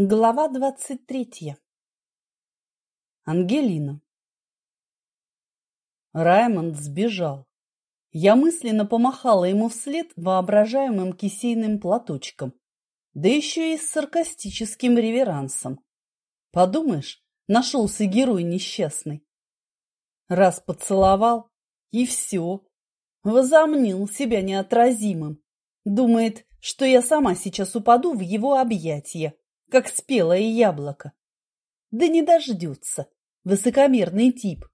Глава двадцать третья. Ангелина. Раймонд сбежал. Я мысленно помахала ему вслед воображаемым кисейным платочком, да еще и с саркастическим реверансом. Подумаешь, нашелся герой несчастный. Раз поцеловал, и все. Возомнил себя неотразимым. Думает, что я сама сейчас упаду в его объятия как спелое яблоко. Да не дождется, высокомерный тип.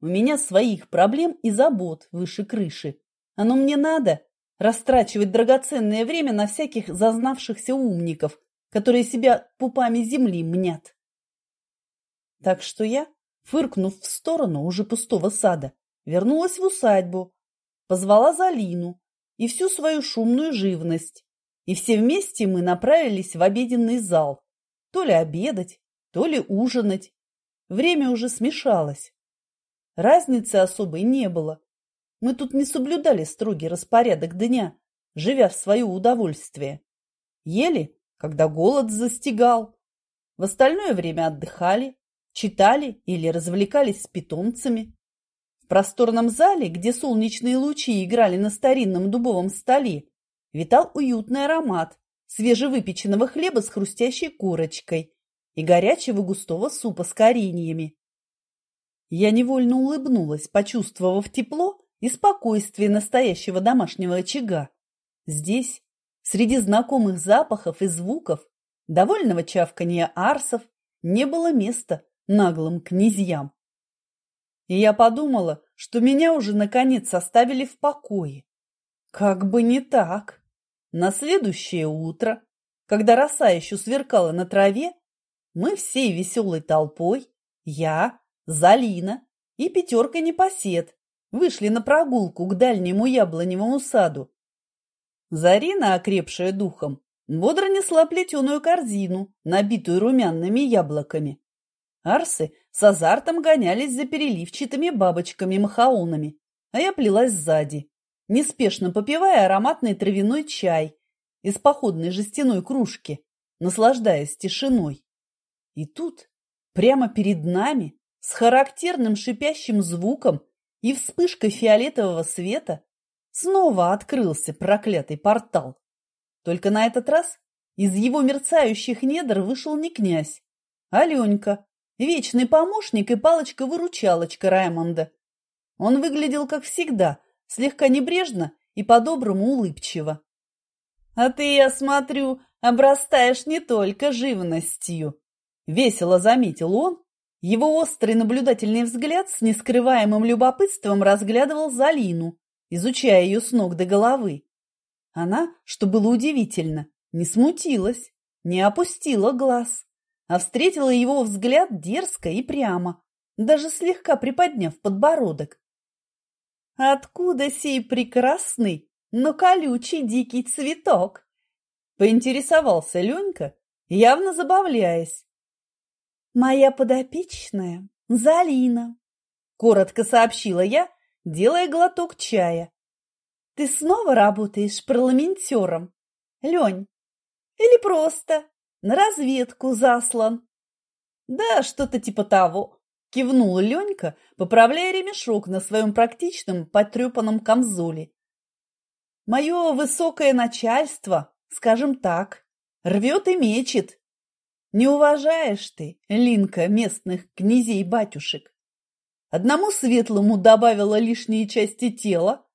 У меня своих проблем и забот выше крыши. Оно мне надо растрачивать драгоценное время на всяких зазнавшихся умников, которые себя пупами земли мнят. Так что я, фыркнув в сторону уже пустого сада, вернулась в усадьбу, позвала Залину и всю свою шумную живность, и все вместе мы направились в обеденный зал, то ли обедать, то ли ужинать. Время уже смешалось. Разницы особой не было. Мы тут не соблюдали строгий распорядок дня, живя в свое удовольствие. Ели, когда голод застигал. В остальное время отдыхали, читали или развлекались с питомцами. В просторном зале, где солнечные лучи играли на старинном дубовом столе, витал уютный аромат свежевыпеченного хлеба с хрустящей корочкой и горячего густого супа с кореньями. Я невольно улыбнулась, почувствовав тепло и спокойствие настоящего домашнего очага. Здесь, среди знакомых запахов и звуков, довольного чавканья арсов, не было места наглым князьям. И я подумала, что меня уже наконец оставили в покое. Как бы не так. На следующее утро, когда роса еще сверкала на траве, мы всей веселой толпой, я, Залина и пятерка непосед, вышли на прогулку к дальнему яблоневому саду. Зарина, окрепшая духом, бодро несла плетеную корзину, набитую румяными яблоками. Арсы с азартом гонялись за переливчатыми бабочками-махаонами, а я плелась сзади неспешно попивая ароматный травяной чай из походной жестяной кружки, наслаждаясь тишиной. И тут, прямо перед нами, с характерным шипящим звуком и вспышкой фиолетового света, снова открылся проклятый портал. Только на этот раз из его мерцающих недр вышел не князь, а Ленька, вечный помощник и палочка-выручалочка Раймонда. Он выглядел, как всегда, слегка небрежно и по-доброму улыбчиво. «А ты, я смотрю, обрастаешь не только живностью», — весело заметил он. Его острый наблюдательный взгляд с нескрываемым любопытством разглядывал Залину, изучая ее с ног до головы. Она, что было удивительно, не смутилась, не опустила глаз, а встретила его взгляд дерзко и прямо, даже слегка приподняв подбородок. Откуда сей прекрасный, но колючий дикий цветок? Поинтересовался Ленька, явно забавляясь. Моя подопечная Залина, коротко сообщила я, делая глоток чая. Ты снова работаешь парламентером, Лень? Или просто на разведку заслан? Да, что-то типа того. Кивнула Ленька, поправляя ремешок на своем практичном потрепанном камзоле. Мое высокое начальство, скажем так, рвет и мечет. Не уважаешь ты, Линка, местных князей-батюшек. Одному светлому добавила лишние части тела,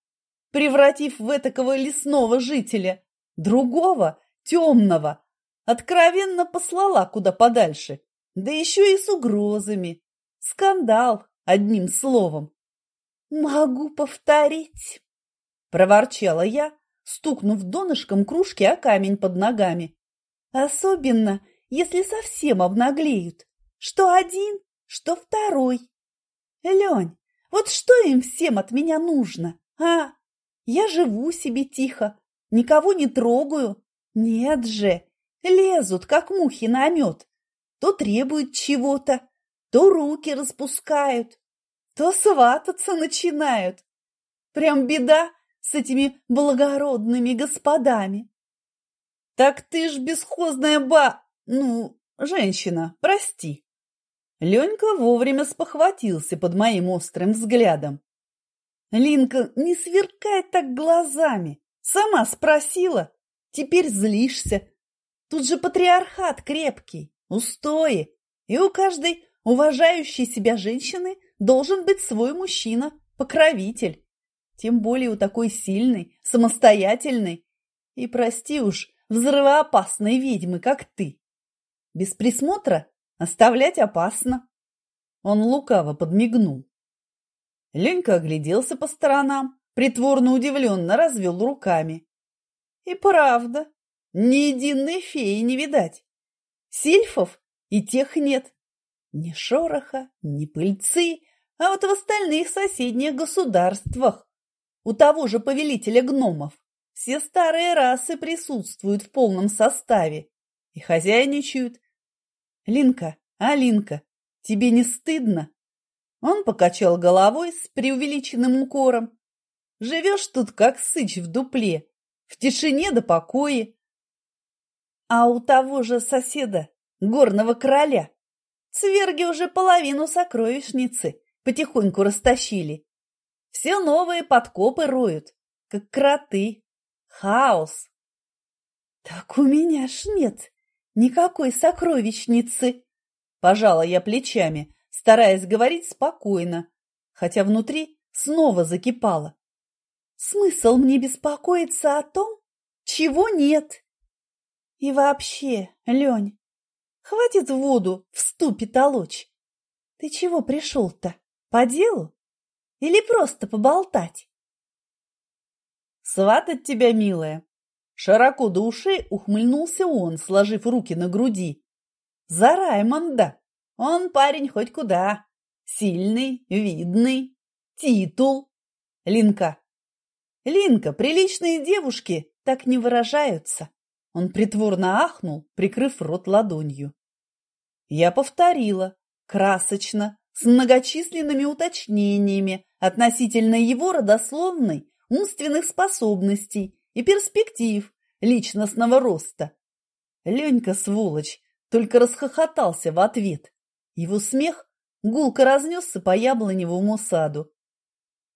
превратив в этакого лесного жителя, другого, темного, откровенно послала куда подальше, да еще и с угрозами. Скандал, одним словом. «Могу повторить», – проворчала я, стукнув донышком кружки о камень под ногами. «Особенно, если совсем обнаглеют. Что один, что второй. Лень, вот что им всем от меня нужно, а? Я живу себе тихо, никого не трогаю. Нет же, лезут, как мухи на мед. То требуют чего-то, то руки распускают, то свататься начинают. Прям беда с этими благородными господами. Так ты ж бесхозная ба... Ну, женщина, прости. Ленька вовремя спохватился под моим острым взглядом. Линка, не сверкай так глазами. Сама спросила. Теперь злишься. Тут же патриархат крепкий, устои. И у каждой уважающей себя женщины должен быть свой мужчина, покровитель. Тем более у такой сильной, самостоятельной и, прости уж, взрывоопасной ведьмы, как ты. Без присмотра Оставлять опасно. Он лукаво подмигнул. Ленька огляделся по сторонам, притворно удивленно развел руками. И правда, ни единой феи не видать. Сильфов и тех нет. Ни шороха, ни пыльцы, а вот в остальных соседних государствах. У того же повелителя гномов все старые расы присутствуют в полном составе и хозяйничают, Линка, а, Линка, тебе не стыдно? Он покачал головой с преувеличенным укором. Живешь тут, как сыч в дупле, в тишине да покое. А у того же соседа, горного короля, цверги уже половину сокровищницы потихоньку растащили. Все новые подкопы роют, как кроты. Хаос. Так у меня ж нет Никакой сокровищницы. Пожала я плечами, стараясь говорить спокойно, хотя внутри снова закипало. Смысл мне беспокоиться о том, чего нет? И вообще, Лень, хватит воду в ступе толочь. Ты чего пришел-то? По делу? Или просто поболтать? Сватать тебя, милая, Широко до ушей ухмыльнулся он, сложив руки на груди. За Раймонда! Он парень хоть куда. Сильный, видный. Титул. Линка. Линка, приличные девушки так не выражаются. Он притворно ахнул, прикрыв рот ладонью. Я повторила, красочно, с многочисленными уточнениями относительно его родословной умственных способностей и перспектив личностного роста. Ленька, сволочь, только расхохотался в ответ. Его смех гулко разнесся по яблоневому саду.